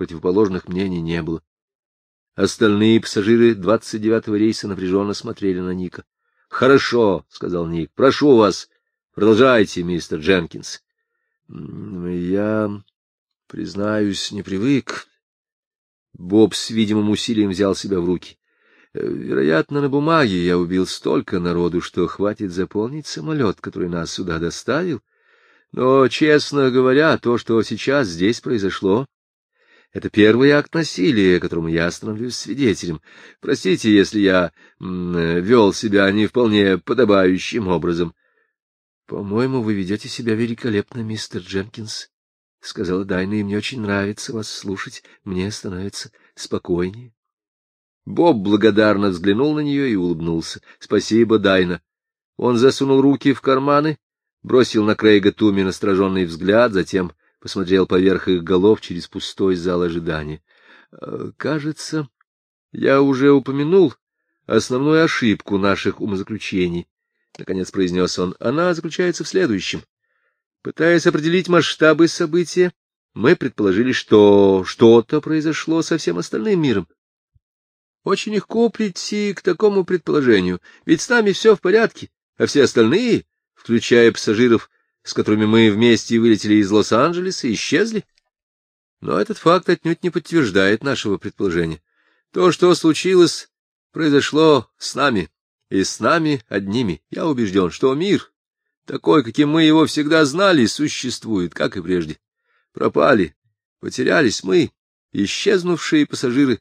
противоположных мнений не было. Остальные пассажиры двадцать девятого рейса напряженно смотрели на Ника. — Хорошо, — сказал Ник, — прошу вас, продолжайте, мистер Дженкинс. — Я, признаюсь, не привык. Боб с видимым усилием взял себя в руки. Вероятно, на бумаге я убил столько народу, что хватит заполнить самолет, который нас сюда доставил. Но, честно говоря, то, что сейчас здесь произошло, это первый акт насилия, которому я становлюсь свидетелем. Простите, если я вел себя не вполне подобающим образом. — По-моему, вы ведете себя великолепно, мистер Дженкинс, — сказала Дайна, — и мне очень нравится вас слушать. Мне становится спокойнее. Боб благодарно взглянул на нее и улыбнулся. — Спасибо, Дайна. Он засунул руки в карманы, бросил на Крейга Туми настороженный взгляд, затем посмотрел поверх их голов через пустой зал ожидания. «Э, — Кажется, я уже упомянул основную ошибку наших умозаключений, — наконец произнес он. — Она заключается в следующем. Пытаясь определить масштабы события, мы предположили, что что-то произошло со всем остальным миром. Очень легко прийти к такому предположению, ведь с нами все в порядке, а все остальные, включая пассажиров, с которыми мы вместе вылетели из Лос-Анджелеса, исчезли. Но этот факт отнюдь не подтверждает нашего предположения. То, что случилось, произошло с нами, и с нами одними. Я убежден, что мир, такой, каким мы его всегда знали, существует, как и прежде. Пропали, потерялись мы, исчезнувшие пассажиры,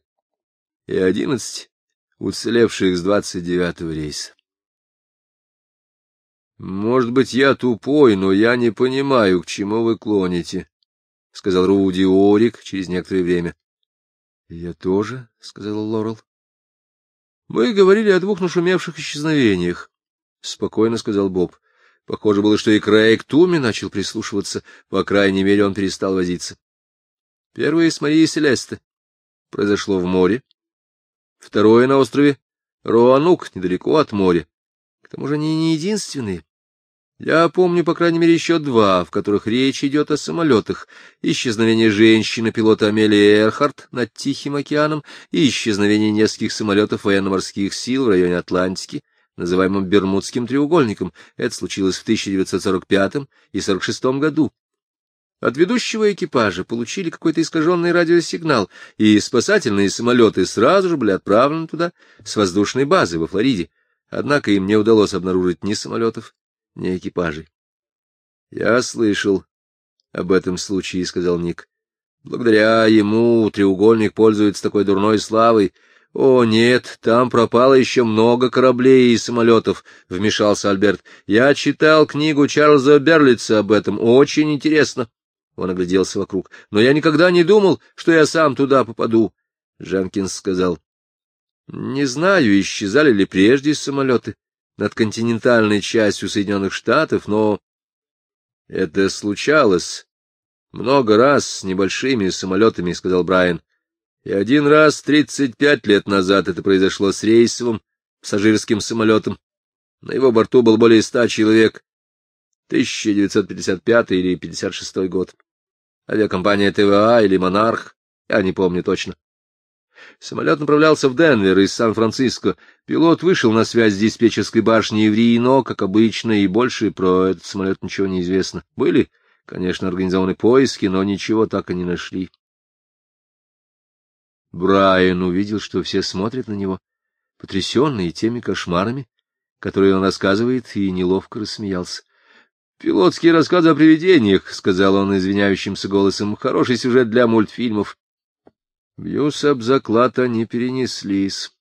и одиннадцать уцелевших с двадцать девятого рейса. Может быть, я тупой, но я не понимаю, к чему вы клоните, — сказал Руди Орик через некоторое время. — Я тоже, — сказал Лорел. — Мы говорили о двух нашумевших исчезновениях, — спокойно сказал Боб. Похоже было, что и Крейг Туми начал прислушиваться, по крайней мере, он перестал возиться. Первое с Марией Селесты произошло в море, второе на острове Роанук, недалеко от моря. К тому же они не единственные. Я помню, по крайней мере, еще два, в которых речь идет о самолетах. Исчезновение женщины-пилота Амелии Эрхарт над Тихим океаном и исчезновение нескольких самолетов военно-морских сил в районе Атлантики, называемым Бермудским треугольником. Это случилось в 1945 и 1946 году. От ведущего экипажа получили какой-то искаженный радиосигнал, и спасательные самолеты сразу же были отправлены туда с воздушной базы во Флориде. Однако им не удалось обнаружить ни самолетов, ни экипажей. — Я слышал об этом случае, — сказал Ник. — Благодаря ему треугольник пользуется такой дурной славой. — О, нет, там пропало еще много кораблей и самолетов, — вмешался Альберт. — Я читал книгу Чарльза Берлица об этом. Очень интересно. — он огляделся вокруг. — Но я никогда не думал, что я сам туда попаду. Жанкинс сказал. — Не знаю, исчезали ли прежде самолеты над континентальной частью Соединенных Штатов, но это случалось много раз с небольшими самолетами, — сказал Брайан. И один раз тридцать пять лет назад это произошло с рейсовым пассажирским самолетом. На его борту был более ста человек. 1955 или 56 год авиакомпания ТВА или Монарх, я не помню точно. Самолет направлялся в Денвер из Сан-Франциско. Пилот вышел на связь с диспетчерской башней в Рино, как обычно, и больше про этот самолет ничего не известно. Были, конечно, организованы поиски, но ничего так и не нашли. Брайан увидел, что все смотрят на него, потрясенные теми кошмарами, которые он рассказывает, и неловко рассмеялся. «Пилотские рассказы о привидениях», — сказал он извиняющимся голосом, — «хороший сюжет для мультфильмов». Бьюсь об заклад, они перенеслись.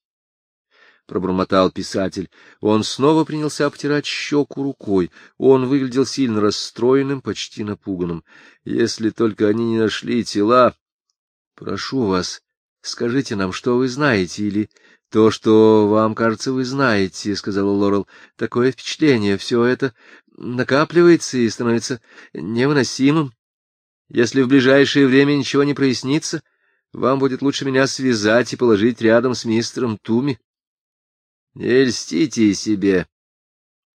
— пробормотал писатель. Он снова принялся обтирать щеку рукой. Он выглядел сильно расстроенным, почти напуганным. Если только они не нашли тела... — Прошу вас, скажите нам, что вы знаете, или то, что вам кажется, вы знаете, — сказала Лорел. — Такое впечатление, все это накапливается и становится невыносимым. Если в ближайшее время ничего не прояснится, вам будет лучше меня связать и положить рядом с мистером Туми. — Не льстите себе.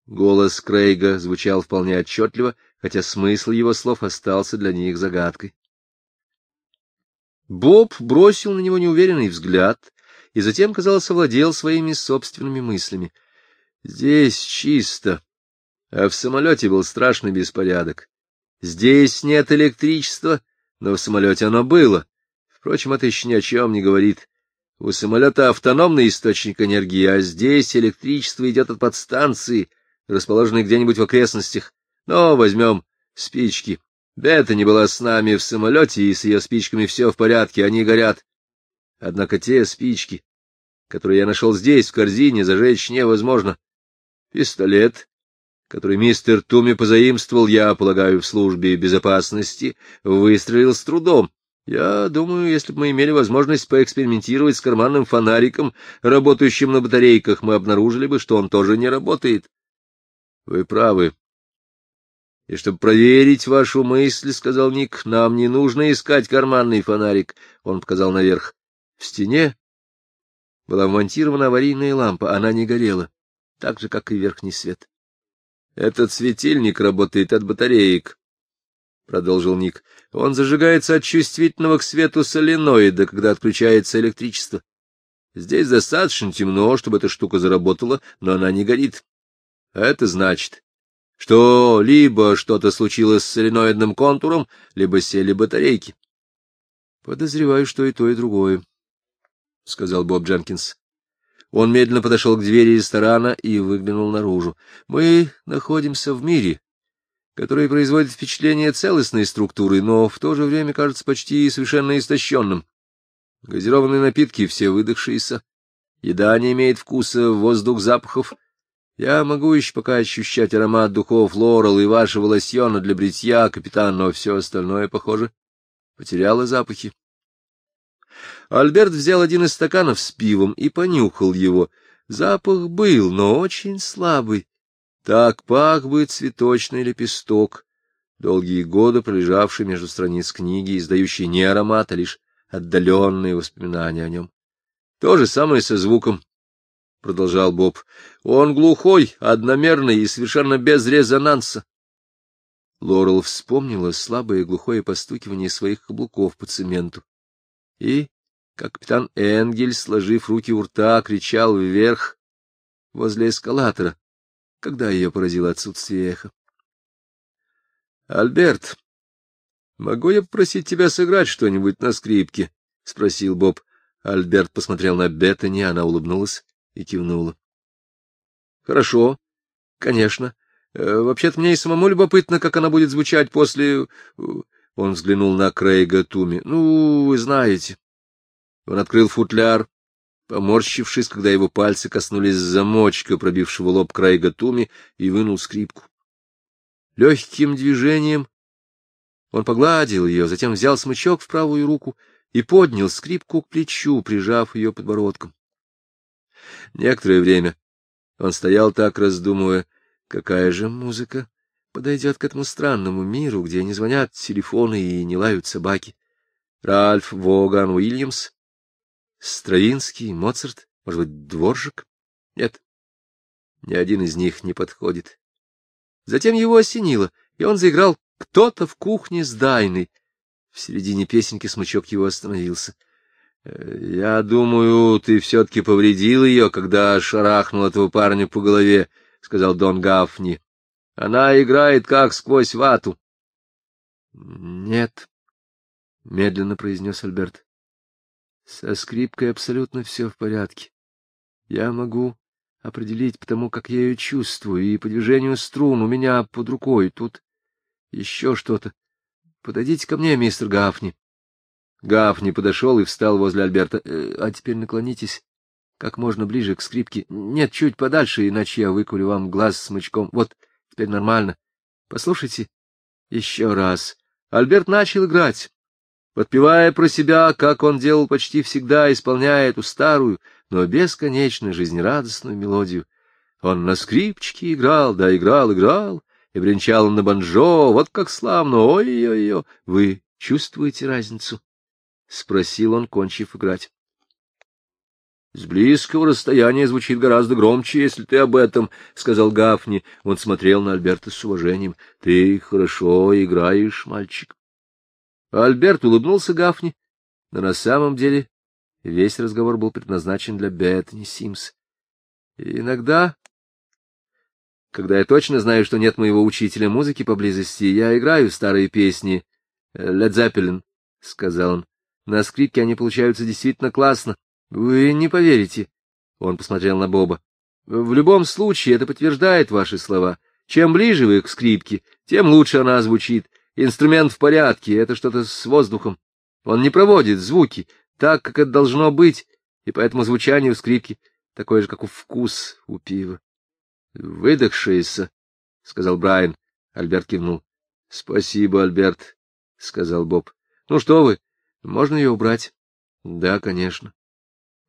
Голос Крейга звучал вполне отчетливо, хотя смысл его слов остался для них загадкой. Боб бросил на него неуверенный взгляд и затем, казалось, овладел своими собственными мыслями. Здесь чисто, а в самолете был страшный беспорядок. Здесь нет электричества, но в самолете оно было. Впрочем, это еще ни о чем не говорит. У самолета автономный источник энергии, а здесь электричество идет от подстанции, расположенной где-нибудь в окрестностях. Но возьмем спички. Бета не была с нами в самолете, и с ее спичками все в порядке, они горят. Однако те спички, которые я нашел здесь, в корзине, зажечь невозможно. Пистолет, который мистер Туми позаимствовал, я полагаю, в службе безопасности, выстрелил с трудом. Я думаю, если бы мы имели возможность поэкспериментировать с карманным фонариком, работающим на батарейках, мы обнаружили бы, что он тоже не работает. Вы правы. И чтобы проверить вашу мысль, — сказал Ник, — нам не нужно искать карманный фонарик. Он показал наверх. В стене была вмонтирована аварийная лампа, она не горела, так же, как и верхний свет. Этот светильник работает от батареек, — продолжил Ник. Он зажигается от чувствительного к свету соленоида, когда отключается электричество. Здесь достаточно темно, чтобы эта штука заработала, но она не горит. Это значит, что либо что-то случилось с соленоидным контуром, либо сели батарейки. — Подозреваю, что и то, и другое, — сказал Боб Дженкинс. Он медленно подошел к двери ресторана и выглянул наружу. — Мы находимся в мире, который производит впечатление целостной структуры, но в то же время кажется почти совершенно истощенным. Газированные напитки все выдохшиеся, еда не имеет вкуса, воздух запахов. Я могу еще пока ощущать аромат духов лорел и вашего лосьона для бритья, капитан, но все остальное, похоже, потеряло запахи. Альберт взял один из стаканов с пивом и понюхал его. Запах был, но очень слабый. Так пах бы цветочный лепесток, долгие годы пролежавший между страниц книги, издающий не аромат, а лишь отдаленные воспоминания о нем. То же самое со звуком, — продолжал Боб. Он глухой, одномерный и совершенно без резонанса. Лорел вспомнила слабое глухое постукивание своих каблуков по цементу. И, как капитан Энгель, сложив руки у рта, кричал вверх возле эскалатора, когда ее поразило отсутствие эха. — Альберт, могу я попросить тебя сыграть что-нибудь на скрипке? — спросил Боб. Альберт посмотрел на Беттани, она улыбнулась и кивнула. — Хорошо, конечно. Э, вообще-то мне и самому любопытно, как она будет звучать после... Э, он взглянул на Крейга Туми. — Ну, вы знаете. Он открыл футляр, поморщившись, когда его пальцы коснулись замочка, пробившего лоб Крейга Туми, и вынул скрипку. Легким движением он погладил ее, затем взял смычок в правую руку и поднял скрипку к плечу, прижав ее подбородком. Некоторое время он стоял так, раздумывая, какая же музыка подойдет к этому странному миру, где не звонят телефоны и не лают собаки. Ральф Воган Уильямс Стравинский, Моцарт, может быть, Дворжик? Нет, ни один из них не подходит. Затем его осенило, и он заиграл «Кто-то в кухне с Дайной». В середине песенки смычок его остановился. «Э, — Я думаю, ты все-таки повредил ее, когда шарахнул этого парня по голове, — сказал Дон Гафни. — Она играет как сквозь вату. — Нет, — медленно произнес Альберт. Со скрипкой абсолютно все в порядке. Я могу определить потому, как я ее чувствую, и по движению струн у меня под рукой. Тут еще что-то. Подойдите ко мне, мистер Гафни. Гафни подошел и встал возле Альберта. «Э, — А теперь наклонитесь как можно ближе к скрипке. Нет, чуть подальше, иначе я выкурю вам глаз смычком. Вот, теперь нормально. Послушайте еще раз. Альберт начал играть подпевая про себя, как он делал почти всегда, исполняя эту старую, но бесконечно жизнерадостную мелодию. Он на скрипчике играл, да играл, играл, и бренчал на банджо, вот как славно, ой-ой-ой, вы чувствуете разницу? — спросил он, кончив играть. — С близкого расстояния звучит гораздо громче, если ты об этом, — сказал Гафни. Он смотрел на Альберта с уважением. — Ты хорошо играешь, мальчик. Альберт улыбнулся Гафни но на самом деле весь разговор был предназначен для Беттани Симс. Иногда, когда я точно знаю, что нет моего учителя музыки поблизости, я играю старые песни Led Zeppelin, — сказал он. — На скрипке они получаются действительно классно. Вы не поверите. Он посмотрел на Боба. — В любом случае это подтверждает ваши слова. Чем ближе вы к скрипке, тем лучше она звучит. Инструмент в порядке, это что-то с воздухом. Он не проводит звуки так, как это должно быть, и поэтому звучание у скрипки такое же, как у вкус у пива. — Выдохшаяся, — сказал Брайан. Альберт кивнул. — Спасибо, Альберт, — сказал Боб. — Ну что вы, можно ее убрать? — Да, конечно.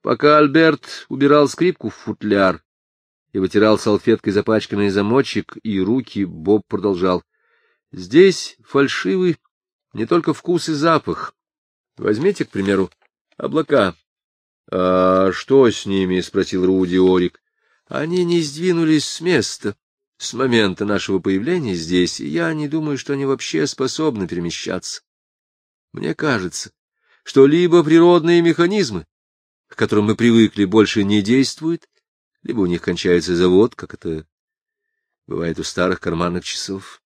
Пока Альберт убирал скрипку в футляр и вытирал салфеткой запачканный замочек и руки, Боб продолжал. — Здесь фальшивый не только вкус и запах. Возьмите, к примеру, облака. — А что с ними? — спросил Руди Орик. — Они не сдвинулись с места с момента нашего появления здесь, и я не думаю, что они вообще способны перемещаться. Мне кажется, что либо природные механизмы, к которым мы привыкли, больше не действуют, либо у них кончается завод, как это бывает у старых карманных часов.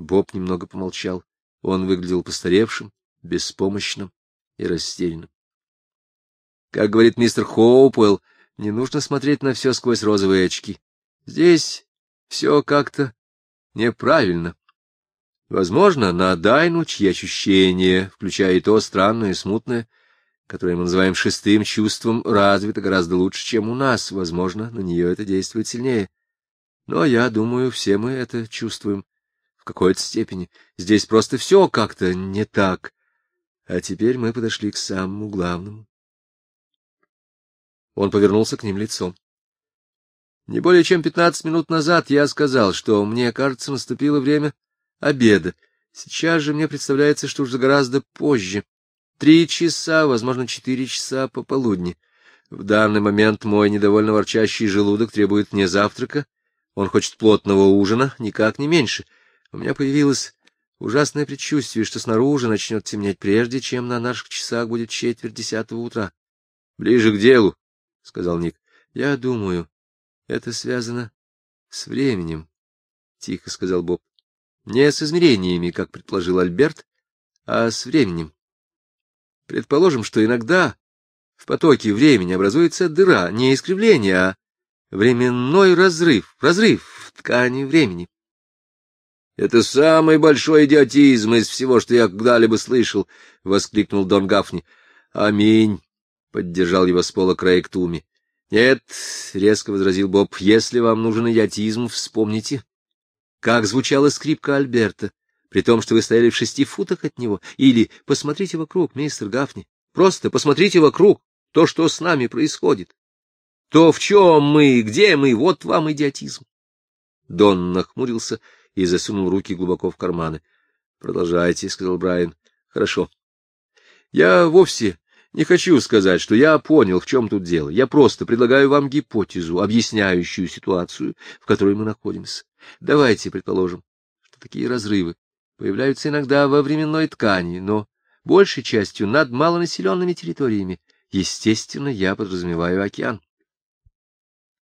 Боб немного помолчал. Он выглядел постаревшим, беспомощным и растерянным. Как говорит мистер Хоупуэлл, не нужно смотреть на все сквозь розовые очки. Здесь все как-то неправильно. Возможно, на Дайну, чьи ощущения, включая и то странное и смутное, которое мы называем шестым чувством, развито гораздо лучше, чем у нас. Возможно, на нее это действует сильнее. Но я думаю, все мы это чувствуем какой-то степени. Здесь просто все как-то не так. А теперь мы подошли к самому главному. Он повернулся к ним лицом. Не более чем пятнадцать минут назад я сказал, что мне кажется, наступило время обеда. Сейчас же мне представляется, что уже гораздо позже. Три часа, возможно, четыре часа пополудни. В данный момент мой недовольно ворчащий желудок требует мне завтрака. Он хочет плотного ужина, никак не меньше. У меня появилось ужасное предчувствие, что снаружи начнет темнеть прежде, чем на наших часах будет четверть десятого утра. — Ближе к делу, — сказал Ник. — Я думаю, это связано с временем, — тихо сказал Боб. — Не с измерениями, как предположил Альберт, а с временем. Предположим, что иногда в потоке времени образуется дыра, не искривление, а временной разрыв, разрыв в ткани времени. — Это самый большой идиотизм из всего, что я когда-либо слышал, — воскликнул Дон Гафни. — Аминь, — поддержал его с пола Крейг Туми. — Нет, — резко возразил Боб, — если вам нужен идиотизм, вспомните, как звучала скрипка Альберта, при том, что вы стояли в шести футах от него. Или посмотрите вокруг, мистер Гафни, просто посмотрите вокруг, то, что с нами происходит. То, в чем мы, где мы, вот вам идиотизм. Дон нахмурился и засунул руки глубоко в карманы. — Продолжайте, — сказал Брайан. — Хорошо. Я вовсе не хочу сказать, что я понял, в чем тут дело. Я просто предлагаю вам гипотезу, объясняющую ситуацию, в которой мы находимся. Давайте предположим, что такие разрывы появляются иногда во временной ткани, но большей частью над малонаселенными территориями. Естественно, я подразумеваю океан.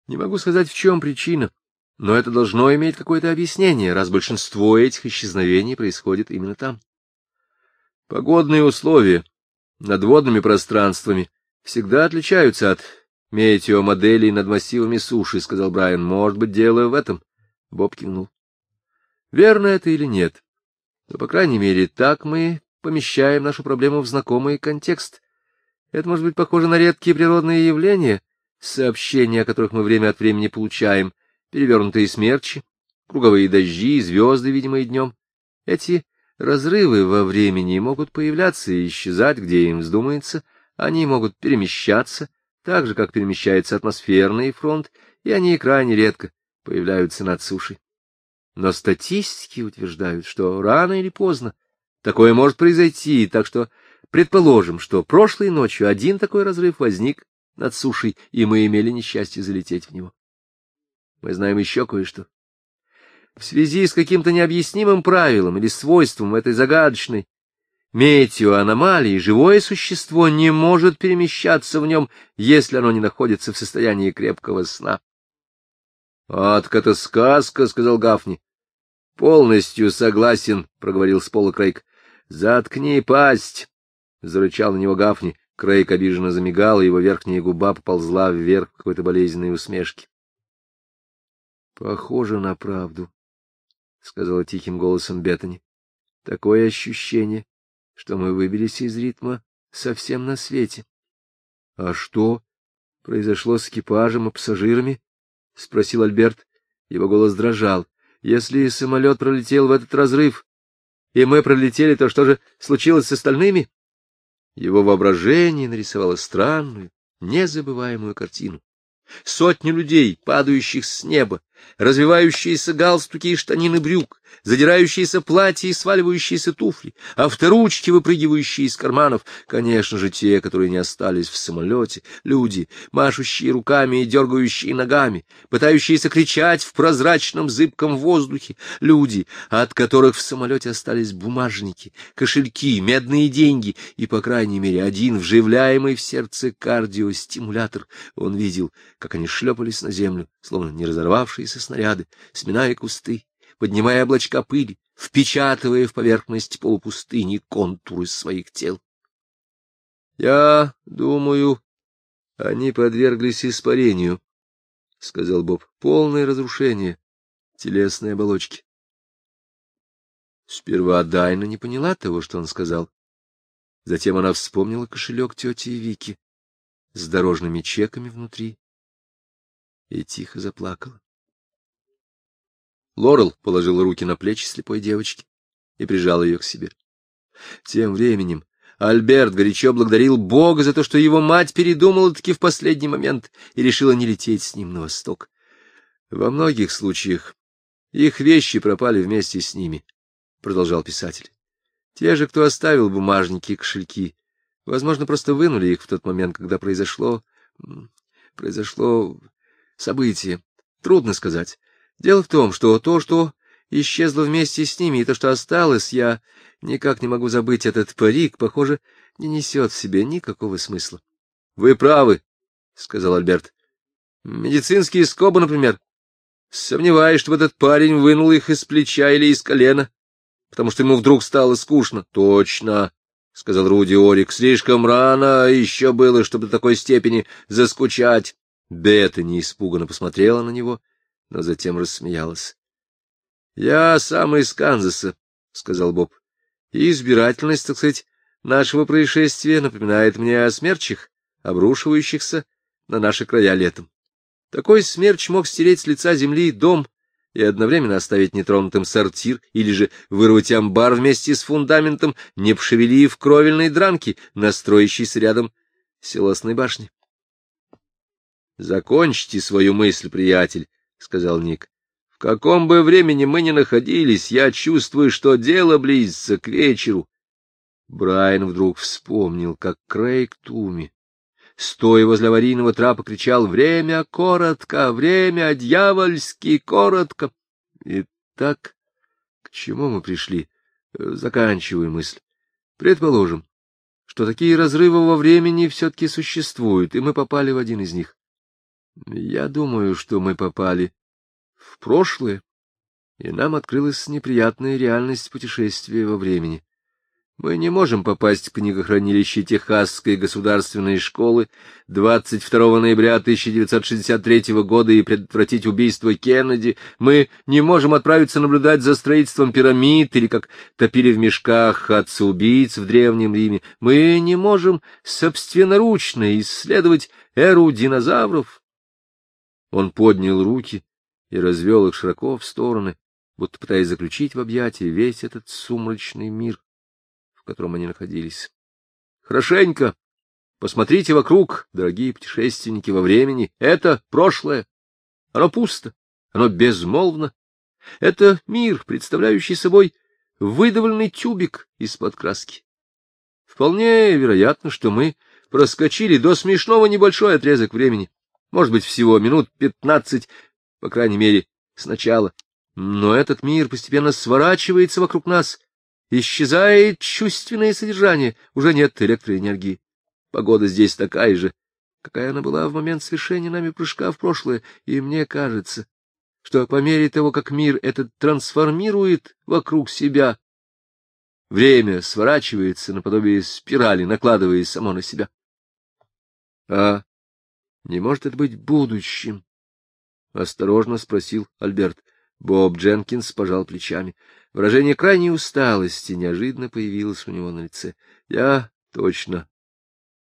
Не могу сказать, в чем причина, но это должно иметь какое-то объяснение, раз большинство этих исчезновений происходит именно там. Погодные условия над водными пространствами всегда отличаются от метеомоделей над массивами суши, — сказал Брайан. — Может быть, дело в этом? Боб кивнул. — Верно это или нет? Но, по крайней мере, так мы помещаем нашу проблему в знакомый контекст. Это может быть похоже на редкие природные явления, сообщения, о которых мы время от времени получаем, перевернутые смерчи, круговые дожди, звезды, видимые днем. Эти Разрывы во времени могут появляться и исчезать, где им вздумается, они могут перемещаться, так же, как перемещается атмосферный фронт, и они крайне редко появляются над сушей. Но статистики утверждают, что рано или поздно такое может произойти, так что предположим, что прошлой ночью один такой разрыв возник над сушей, и мы имели несчастье залететь в него. Мы знаем еще кое-что. В связи с каким-то необъяснимым правилом или свойством этой загадочной метеоаномалии, живое существо не может перемещаться в нем, если оно не находится в состоянии крепкого сна. — Адка-то сказка, — сказал Гафни. — Полностью согласен, — проговорил с пола Крейг. — Заткни пасть, — зарычал на него Гафни. Крейг обиженно замигал, и его верхняя губа поползла вверх какой-то болезненной усмешки. — Похоже на правду, — сказала тихим голосом Беттани. — Такое ощущение, что мы выбились из ритма совсем на свете. — А что произошло с экипажем и пассажирами? — спросил Альберт. Его голос дрожал. — Если самолет пролетел в этот разрыв, и мы пролетели, то что же случилось с остальными? Его воображение нарисовало странную, незабываемую картину. Сотни людей, падающих с неба, развивающиеся галстуки и штанины брюк, задирающиеся платья и сваливающиеся туфли, авторучки, выпрыгивающие из карманов, конечно же, те, которые не остались в самолете, люди, машущие руками и дергающие ногами, пытающиеся кричать в прозрачном зыбком воздухе, люди, от которых в самолете остались бумажники, кошельки, медные деньги и, по крайней мере, один вживляемый в сердце кардиостимулятор. Он видел, как они шлепались на землю, словно не разорвавшиеся снаряды, сминая кусты, поднимая облачка пыли, впечатывая в поверхность полупустыни контуры своих тел. Я думаю, они подверглись испарению, — сказал Боб. — Полное разрушение телесной оболочки. Сперва Дайна не поняла того, что он сказал. Затем она вспомнила кошелек тети Вики с дорожными чеками внутри и тихо заплакала. Лорел положил руки на плечи слепой девочки и прижал ее к себе. Тем временем Альберт горячо благодарил Бога за то, что его мать передумала-таки в последний момент и решила не лететь с ним на восток. Во многих случаях их вещи пропали вместе с ними, — продолжал писатель. Те же, кто оставил бумажники и кошельки, возможно, просто вынули их в тот момент, когда произошло... произошло событие. Трудно сказать. Дело в том, что то, что исчезло вместе с ними, и то, что осталось, я никак не могу забыть этот парик, похоже, не несет в себе никакого смысла. — Вы правы, — сказал Альберт. — Медицинские скобы, например. Сомневаюсь, что этот парень вынул их из плеча или из колена, потому что ему вдруг стало скучно. — Точно, — сказал Руди Орик. — Слишком рано еще было, чтобы до такой степени заскучать. Бетта испуганно посмотрела на него но затем рассмеялась. — Я сам из Канзаса, — сказал Боб, — и избирательность, так сказать, нашего происшествия напоминает мне о смерчах, обрушивающихся на наши края летом. Такой смерч мог стереть с лица земли дом и одновременно оставить нетронутым сортир или же вырвать амбар вместе с фундаментом, не пошевелив кровельной дранки, настроящейся рядом селосной башни. — Закончите свою мысль, приятель, — сказал Ник. — В каком бы времени мы ни находились, я чувствую, что дело близится к вечеру. Брайан вдруг вспомнил, как Крейг Туми, стоя возле аварийного трапа, кричал «Время коротко! Время дьявольски коротко!» Итак, к чему мы пришли? Заканчиваю мысль. Предположим, что такие разрывы во времени все-таки существуют, и мы попали в один из них. Я думаю, что мы попали в прошлое, и нам открылась неприятная реальность путешествия во времени. Мы не можем попасть в книгохранилище Техасской государственной школы 22 ноября 1963 года и предотвратить убийство Кеннеди. Мы не можем отправиться наблюдать за строительством пирамид или как топили в мешках отца-убийц в Древнем Риме. Мы не можем собственноручно исследовать эру динозавров. Он поднял руки и развел их широко в стороны, будто пытаясь заключить в объятия весь этот сумрачный мир, в котором они находились. Хорошенько посмотрите вокруг, дорогие путешественники во времени. Это прошлое. Оно пусто, оно безмолвно. Это мир, представляющий собой выдавленный тюбик из-под краски. Вполне вероятно, что мы проскочили до смешного небольшой отрезок времени может быть, всего минут пятнадцать, по крайней мере, сначала. Но этот мир постепенно сворачивается вокруг нас Исчезает чувственное содержание, уже нет электроэнергии. Погода здесь такая же, какая она была в момент совершения нами прыжка в прошлое, и мне кажется, что по мере того, как мир этот трансформирует вокруг себя, время сворачивается наподобие спирали, накладываясь само на себя. А не может это быть будущим? — осторожно спросил Альберт. Боб Дженкинс пожал плечами. Выражение крайней усталости неожиданно появилось у него на лице. — Я точно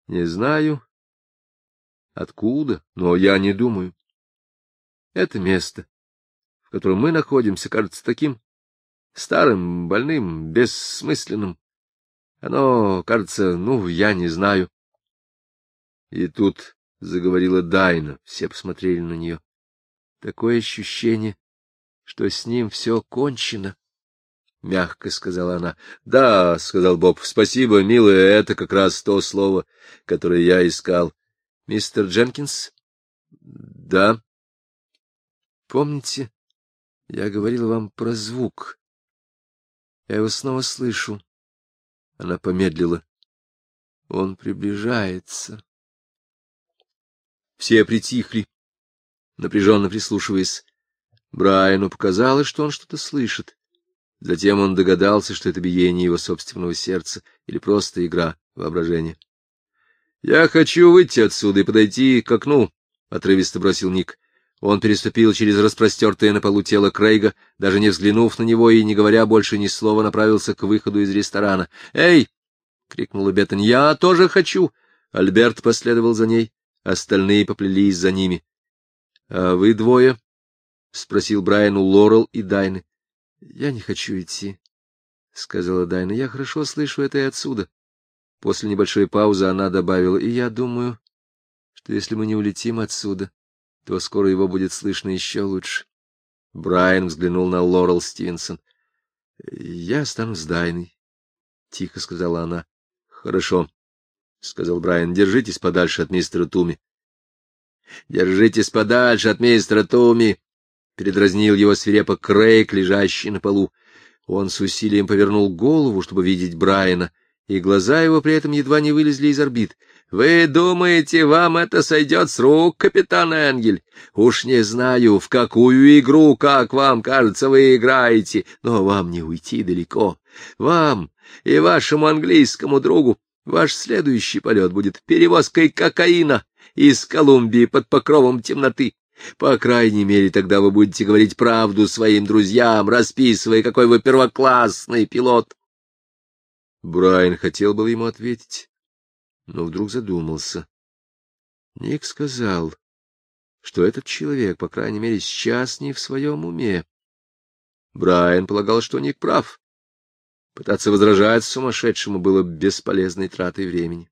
не знаю, откуда, но я не думаю. Это место, в котором мы находимся, кажется таким старым, больным, бессмысленным. Оно, кажется, ну, я не знаю. И тут заговорила Дайна, все посмотрели на нее. Такое ощущение, что с ним все кончено. — мягко сказала она. — Да, — сказал Боб, — спасибо, милая, это как раз то слово, которое я искал. — Мистер Дженкинс? — Да. — Помните, я говорила вам про звук? Я его снова слышу. Она помедлила. Он приближается. Все притихли, напряженно прислушиваясь. Брайану показалось, что он что-то слышит. Затем он догадался, что это биение его собственного сердца или просто игра воображения. — Я хочу выйти отсюда и подойти к окну, — отрывисто бросил Ник. Он переступил через распростертое на полу тело Крейга, даже не взглянув на него и, не говоря больше ни слова, направился к выходу из ресторана. «Эй!» — крикнула Беттань. «Я тоже хочу!» Альберт последовал за ней, остальные поплелись за ними. — А вы двое? — спросил Брайан у Лорел и Дайны. — Я не хочу идти, — сказала Дайна. — Я хорошо слышу это и отсюда. После небольшой паузы она добавила, — и я думаю, что если мы не улетим отсюда, то скоро его будет слышно еще лучше. Брайан взглянул на Лорел Стивенсон. — Я останусь с Дайной, — тихо сказала она. — Хорошо, — сказал Брайан. — Держитесь подальше от мистера Туми. — Держитесь подальше от мистера Туми! — передразнил его свирепо Крейг, лежащий на полу. Он с усилием повернул голову, чтобы видеть Брайана, и глаза его при этом едва не вылезли из орбит. — Вы думаете, вам это сойдет с рук, капитан Энгель? Уж не знаю, в какую игру, как вам кажется, вы играете, но вам не уйти далеко. Вам и вашему английскому другу ваш следующий полет будет перевозкой кокаина из Колумбии под покровом темноты. По крайней мере, тогда вы будете говорить правду своим друзьям, расписывая, какой вы первоклассный пилот. Брайан хотел было ему ответить, но вдруг задумался. Ник сказал, что этот человек, по крайней мере, сейчас не в своем уме. Брайан полагал, что Ник прав. Пытаться возражать сумасшедшему было бесполезной тратой времени.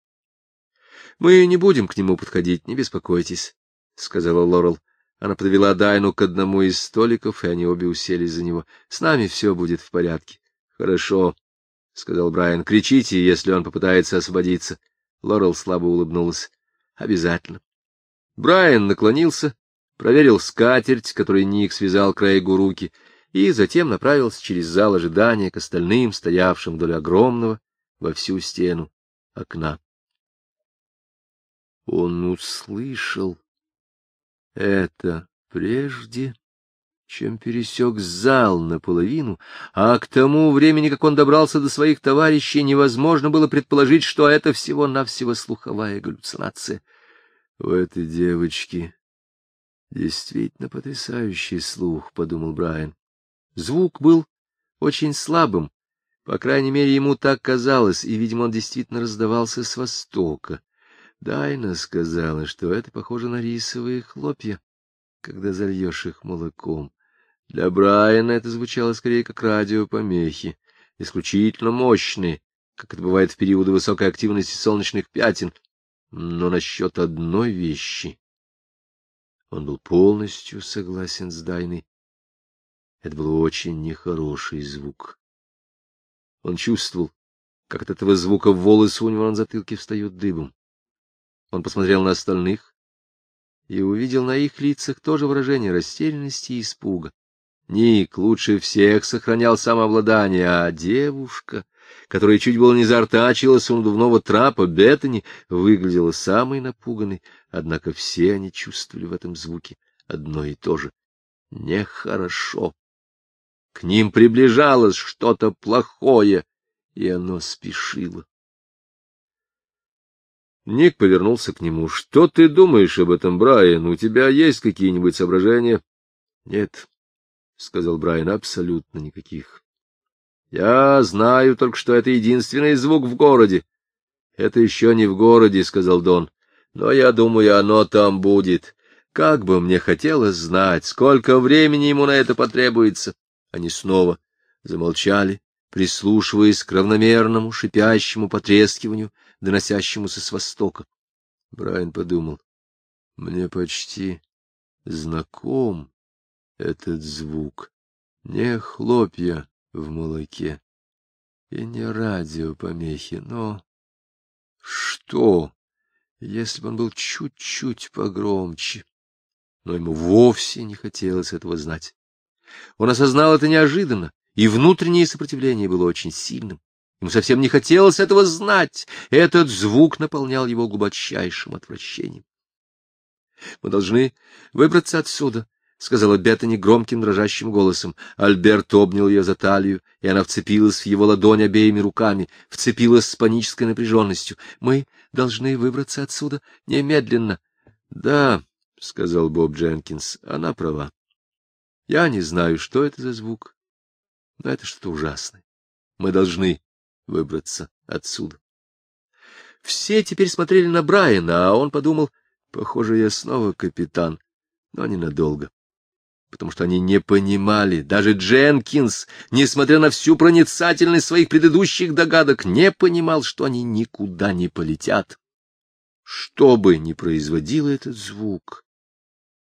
— Мы не будем к нему подходить, не беспокойтесь, — сказала Лорел. Она подвела Дайну к одному из столиков, и они обе уселись за него. — С нами все будет в порядке. — Хорошо, — сказал Брайан. — Кричите, если он попытается освободиться. Лорел слабо улыбнулась. — Обязательно. Брайан наклонился, проверил скатерть, которой Ник связал Крейгу руки, и затем направился через зал ожидания к остальным, стоявшим вдоль огромного во всю стену окна. Он услышал это прежде, чем пересек зал наполовину, а к тому времени, как он добрался до своих товарищей, невозможно было предположить, что это всего-навсего слуховая галлюцинация. У этой девочки действительно потрясающий слух, — подумал Брайан. Звук был очень слабым, по крайней мере, ему так казалось, и, видимо, он действительно раздавался с востока. Дайна сказала, что это похоже на рисовые хлопья, когда зальешь их молоком. Для Брайана это звучало скорее как радиопомехи, исключительно мощные, как это бывает в периоды высокой активности солнечных пятен. Но насчет одной вещи он был полностью согласен с Дайной. Это был очень нехороший звук. Он чувствовал, как от этого звука волосы у него на затылке встают дыбом. Он посмотрел на остальных и увидел на их лицах тоже выражение растерянности и испуга. Ник лучше всех сохранял самообладание, а девушка, которая чуть было не зартачилась у надувного трапа, Беттани, выглядела самой напуганной, однако все они чувствовали в этом звуке одно и то же — нехорошо. К ним приближалось что-то плохое, и оно спешило. Ник повернулся к нему. — Что ты думаешь об этом, Брайан? У тебя есть какие-нибудь соображения? — Нет, — сказал Брайан, — абсолютно никаких. — Я знаю только, что это единственный звук в городе. — Это еще не в городе, — сказал Дон. — Но я думаю, оно там будет. Как бы мне хотелось знать, сколько времени ему на это потребуется. Они снова замолчали, прислушиваясь к равномерному шипящему потрескиванию, доносящемуся с востока. Брайан подумал, мне почти знаком этот звук, не хлопья в молоке и не радиопомехи, но что, если бы он был чуть-чуть погромче? Но ему вовсе не хотелось этого знать. Он осознал это неожиданно, и внутреннее сопротивление было очень сильным. Ему совсем не хотелось этого знать. Этот звук наполнял его глубочайшим отвращением. — Мы должны выбраться отсюда, — сказала Беттани громким дрожащим голосом. Альберт обнял ее за талию, и она вцепилась в его ладонь обеими руками, вцепилась с панической напряженностью. — Мы должны выбраться отсюда немедленно. — Да, — сказал Боб Дженкинс, — она права. Я не знаю, что это за звук, но это что-то ужасное. Мы должны выбраться отсюда. Все теперь смотрели на Брайана, а он подумал, похоже, я снова капитан, но ненадолго. Потому что они не понимали, даже Дженкинс, несмотря на всю проницательность своих предыдущих догадок, не понимал, что они никуда не полетят. Что бы ни производило этот звук,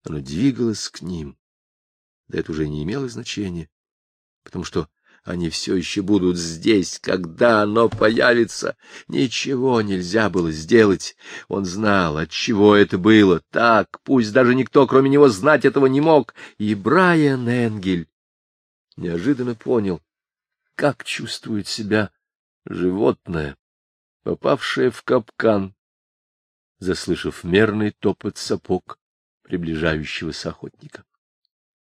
оно двигалось к ним. Да это уже не имело значения, потому что они все еще будут здесь, когда оно появится. Ничего нельзя было сделать. Он знал, от чего это было. Так, пусть даже никто, кроме него, знать этого не мог. И Брайан Энгель неожиданно понял, как чувствует себя животное, попавшее в капкан, заслышав мерный топот сапог приближающегося охотника.